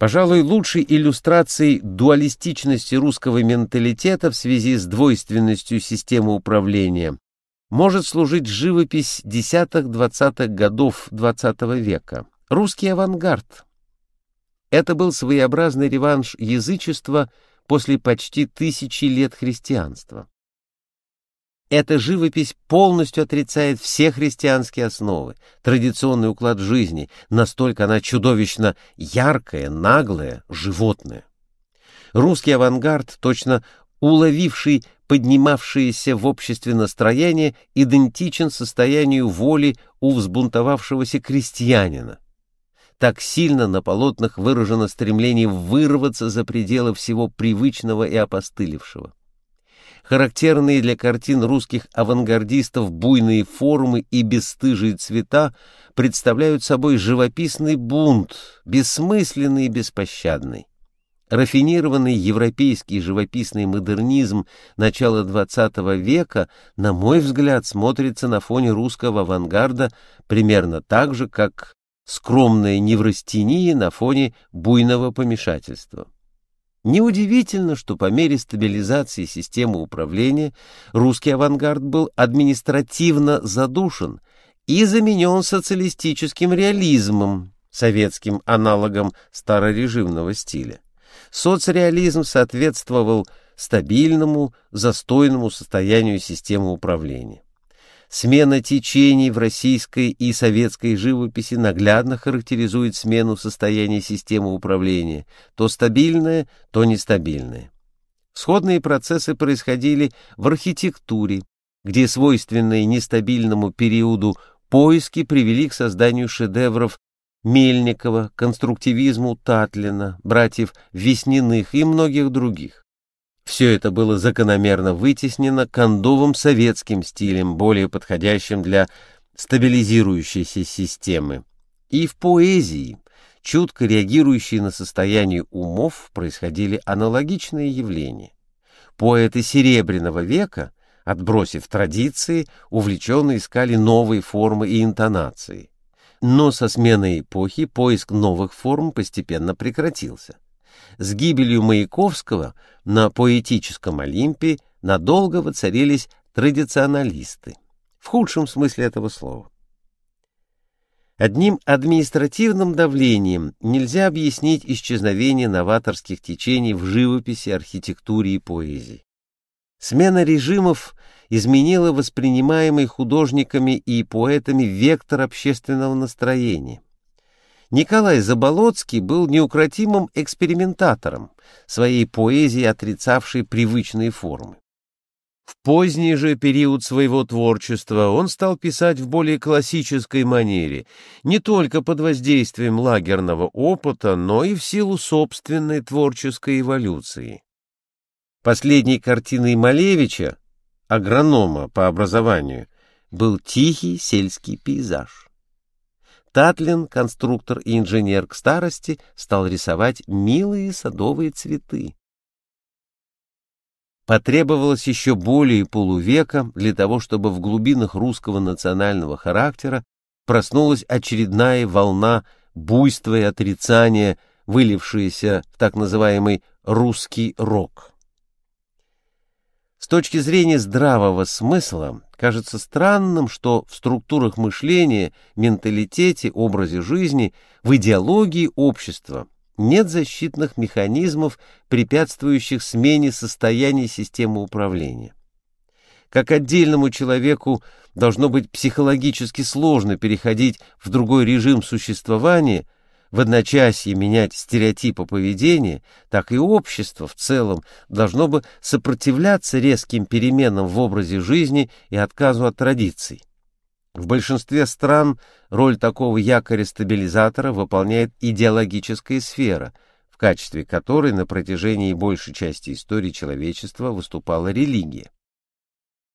Пожалуй, лучшей иллюстрацией дуалистичности русского менталитета в связи с двойственностью системы управления может служить живопись десятых-двадцатых годов XX -го века, русский авангард. Это был своеобразный реванш язычества после почти тысячи лет христианства. Эта живопись полностью отрицает все христианские основы, традиционный уклад жизни, настолько она чудовищно яркая, наглая, животная. Русский авангард, точно уловивший поднимавшееся в обществе настроение, идентичен состоянию воли у взбунтовавшегося крестьянина. Так сильно на полотнах выражено стремление вырваться за пределы всего привычного и опостылевшего. Характерные для картин русских авангардистов буйные формы и бесстыжие цвета представляют собой живописный бунт, бессмысленный и беспощадный. Рафинированный европейский живописный модернизм начала XX века, на мой взгляд, смотрится на фоне русского авангарда примерно так же, как скромная неврастения на фоне буйного помешательства. Неудивительно, что по мере стабилизации системы управления русский авангард был административно задушен и заменен социалистическим реализмом, советским аналогом старорежимного стиля. Соцреализм соответствовал стабильному, застойному состоянию системы управления. Смена течений в российской и советской живописи наглядно характеризует смену состояния системы управления, то стабильное, то нестабильное. Сходные процессы происходили в архитектуре, где свойственные нестабильному периоду поиски привели к созданию шедевров Мельникова, конструктивизму Татлина, братьев Весниных и многих других. Все это было закономерно вытеснено кондовым советским стилем, более подходящим для стабилизирующейся системы. И в поэзии, чутко реагирующей на состояние умов, происходили аналогичные явления. Поэты Серебряного века, отбросив традиции, увлеченно искали новые формы и интонации. Но со сменой эпохи поиск новых форм постепенно прекратился. С гибелью Маяковского на поэтическом Олимпе надолго воцарились традиционалисты, в худшем смысле этого слова. Одним административным давлением нельзя объяснить исчезновение новаторских течений в живописи, архитектуре и поэзии. Смена режимов изменила воспринимаемый художниками и поэтами вектор общественного настроения. Николай Заболоцкий был неукротимым экспериментатором, своей поэзией отрицавшей привычные формы. В поздний же период своего творчества он стал писать в более классической манере, не только под воздействием лагерного опыта, но и в силу собственной творческой эволюции. Последней картиной Малевича, агронома по образованию, был тихий сельский пейзаж. Татлин, конструктор и инженер к старости, стал рисовать милые садовые цветы. Потребовалось еще более полувека для того, чтобы в глубинах русского национального характера проснулась очередная волна буйства и отрицания, вылившаяся в так называемый «русский рок». С точки зрения здравого смысла, кажется странным, что в структурах мышления, менталитете, образе жизни, в идеологии общества нет защитных механизмов, препятствующих смене состояния системы управления. Как отдельному человеку должно быть психологически сложно переходить в другой режим существования – в одночасье менять стереотипы поведения, так и общество в целом должно бы сопротивляться резким переменам в образе жизни и отказу от традиций. В большинстве стран роль такого якоря-стабилизатора выполняет идеологическая сфера, в качестве которой на протяжении большей части истории человечества выступала религия.